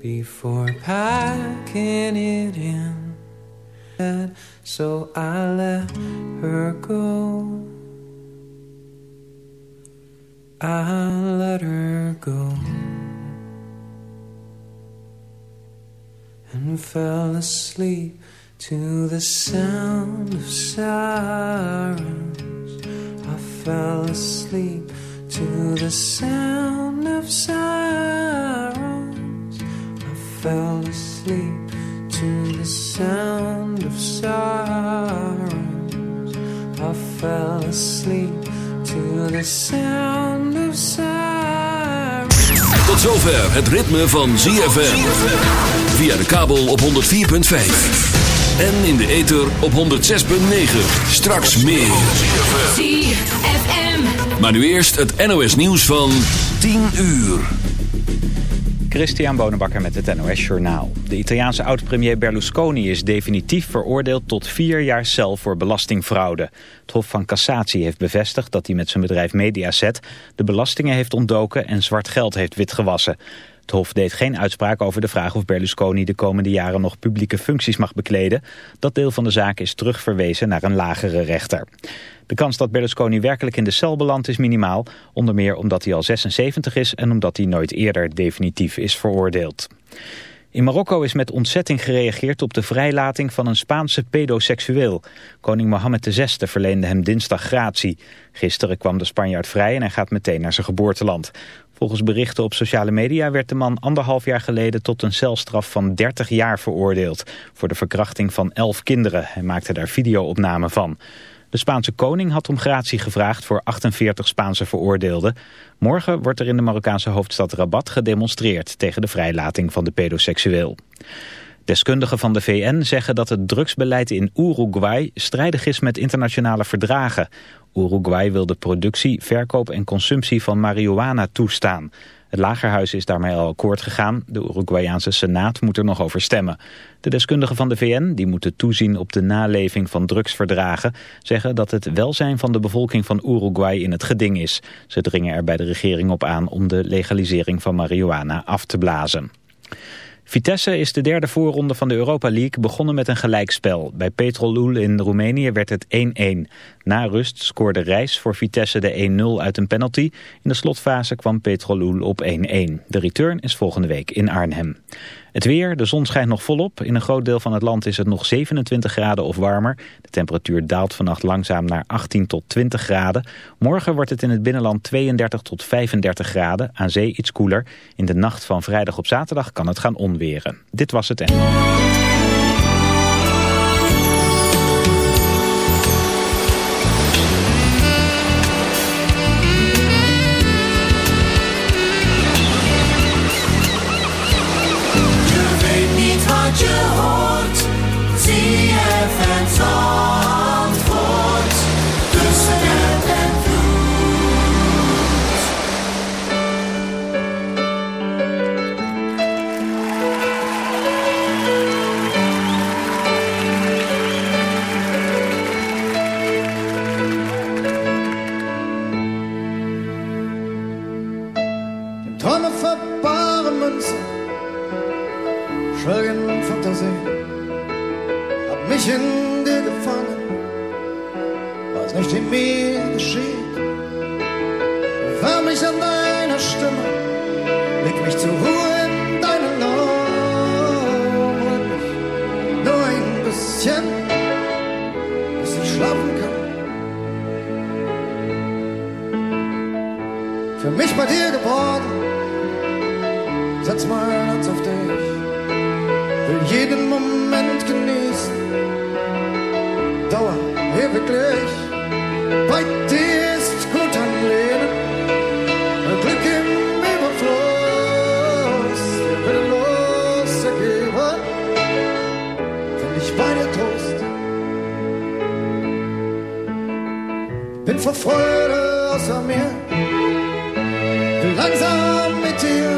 before packing it in. So I let her go. I let her go. And fell asleep to the sound of sirens. I fell asleep to the sound of sirens. I fell asleep to the sound of sirens. I fell asleep to the sound of sirens. Tot zover het ritme van ZFM. Via de kabel op 104.5. En in de ether op 106.9. Straks meer. ZFM. Maar nu eerst het NOS nieuws van 10 uur. Christian Bonenbakker met het NOS Journaal. De Italiaanse oud-premier Berlusconi is definitief veroordeeld tot vier jaar cel voor belastingfraude. Het Hof van Cassatie heeft bevestigd dat hij met zijn bedrijf Mediaset de belastingen heeft ontdoken en zwart geld heeft witgewassen. Het Hof deed geen uitspraak over de vraag of Berlusconi de komende jaren nog publieke functies mag bekleden. Dat deel van de zaak is terugverwezen naar een lagere rechter. De kans dat Berlusconi werkelijk in de cel belandt is minimaal, onder meer omdat hij al 76 is en omdat hij nooit eerder definitief is veroordeeld. In Marokko is met ontzetting gereageerd op de vrijlating van een Spaanse pedoseksueel. Koning Mohammed VI verleende hem dinsdag gratie. Gisteren kwam de Spanjaard vrij en hij gaat meteen naar zijn geboorteland. Volgens berichten op sociale media werd de man anderhalf jaar geleden tot een celstraf van 30 jaar veroordeeld. Voor de verkrachting van 11 kinderen. Hij maakte daar videoopnamen van. De Spaanse koning had om gratie gevraagd voor 48 Spaanse veroordeelden. Morgen wordt er in de Marokkaanse hoofdstad Rabat gedemonstreerd tegen de vrijlating van de pedoseksueel. Deskundigen van de VN zeggen dat het drugsbeleid in Uruguay strijdig is met internationale verdragen. Uruguay wil de productie, verkoop en consumptie van marihuana toestaan. Het Lagerhuis is daarmee al akkoord gegaan. De Uruguayaanse Senaat moet er nog over stemmen. De deskundigen van de VN, die moeten toezien op de naleving van drugsverdragen... zeggen dat het welzijn van de bevolking van Uruguay in het geding is. Ze dringen er bij de regering op aan om de legalisering van marihuana af te blazen. Vitesse is de derde voorronde van de Europa League begonnen met een gelijkspel. Bij Petrolul in Roemenië werd het 1-1. Na rust scoorde Reis voor Vitesse de 1-0 uit een penalty. In de slotfase kwam Petrolul op 1-1. De return is volgende week in Arnhem. Het weer, de zon schijnt nog volop. In een groot deel van het land is het nog 27 graden of warmer. De temperatuur daalt vannacht langzaam naar 18 tot 20 graden. Morgen wordt het in het binnenland 32 tot 35 graden. Aan zee iets koeler. In de nacht van vrijdag op zaterdag kan het gaan onweren. Dit was het en... Schwelgen Fantasie. Hab mich in dir gefangen, weiß nicht, wie mir geschieht. Wärm mich an deiner Stimme, leg mich zur Ruhe in deinen Armen. Nur ein bisschen, bis ich schlafen kann. Für mich bei dir geboren setz auf dich, will jeden Moment genießen, Dauer ewiglich. Bei dir ist gut am Leben, Glück im Überfluss, willenlos ergeben, find ich bei dir Trost. Bin vor Freude außer mir, will langsam mit dir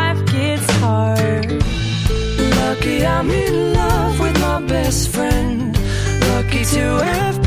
lucky I'm in love with my best friend. Lucky to have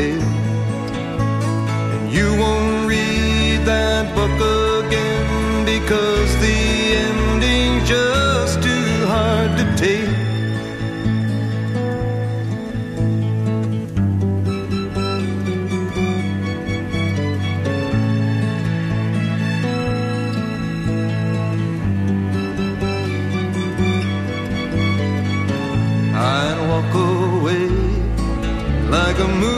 and you won't read that book again because the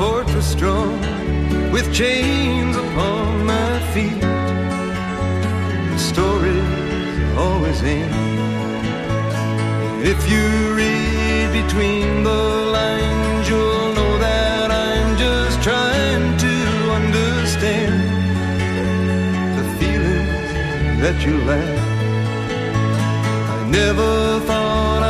fortress strong with chains upon my feet. The story's always end. If you read between the lines, you'll know that I'm just trying to understand the feelings that you lack. I never thought I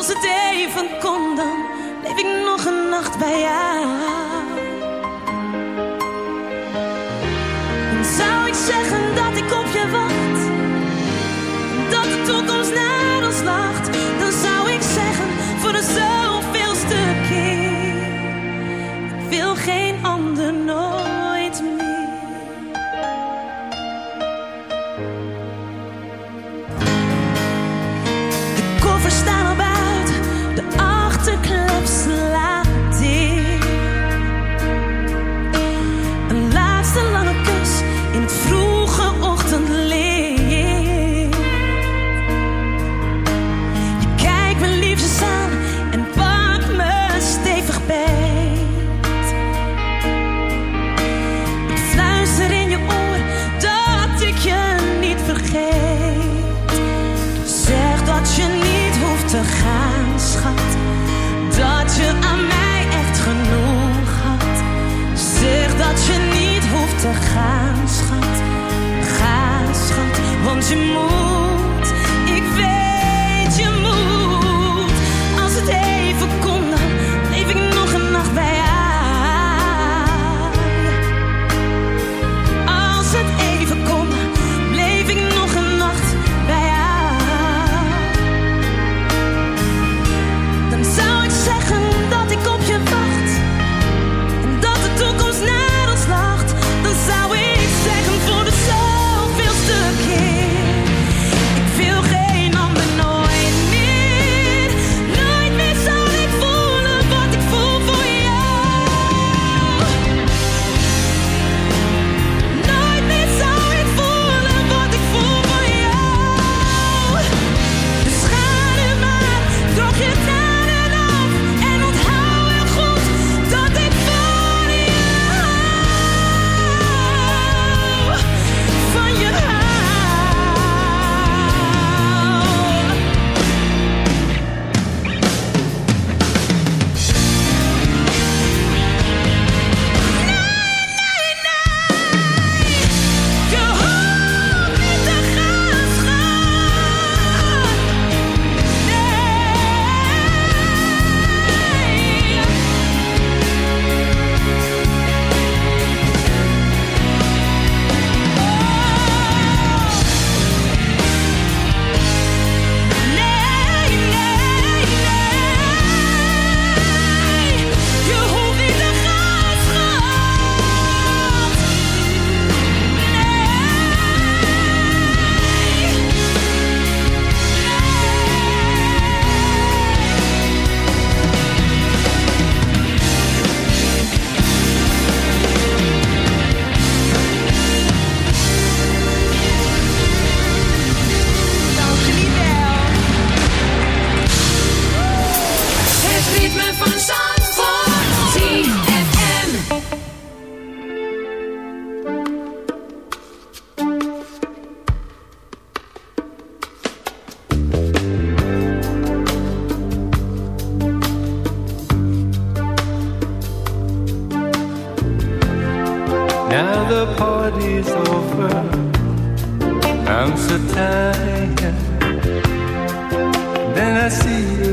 Als het even kon, dan bleef ik nog een nacht bij jou.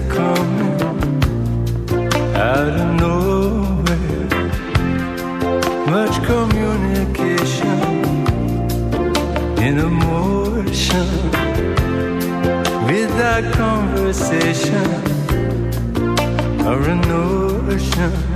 Coming out of nowhere. Much communication in emotion without conversation or a notion.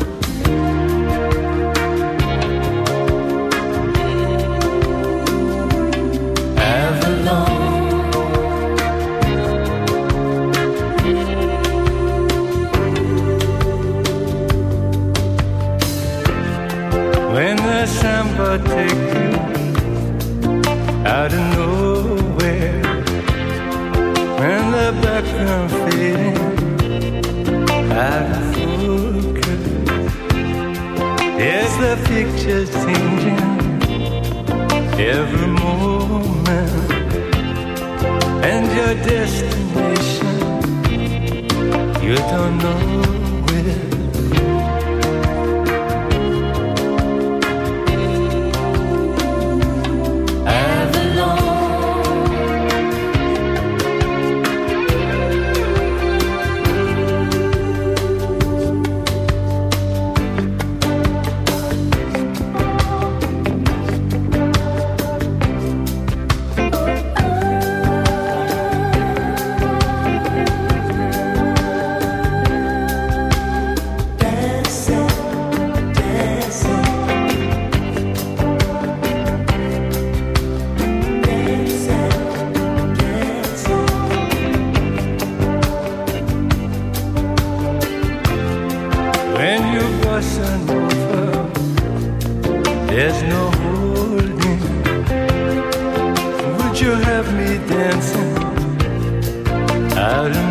Picture's changing every moment, and your destination you don't know. There's no holding. Would you have me dancing out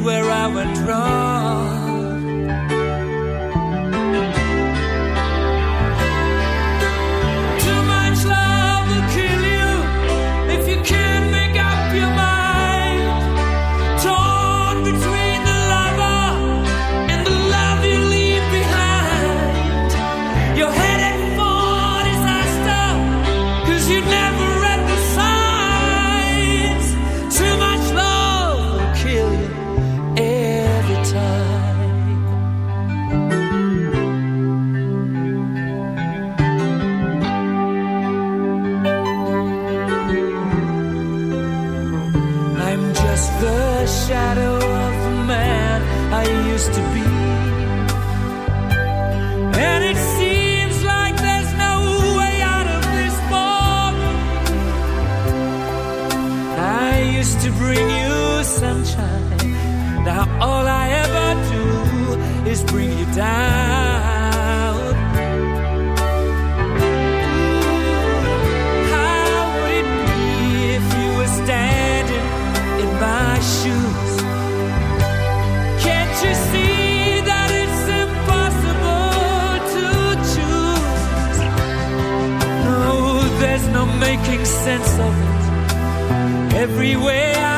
where I went wrong. always bring you down. Ooh, how would it be if you were standing in my shoes? Can't you see? that it's impossible to choose? No, there's no making sense of it every way I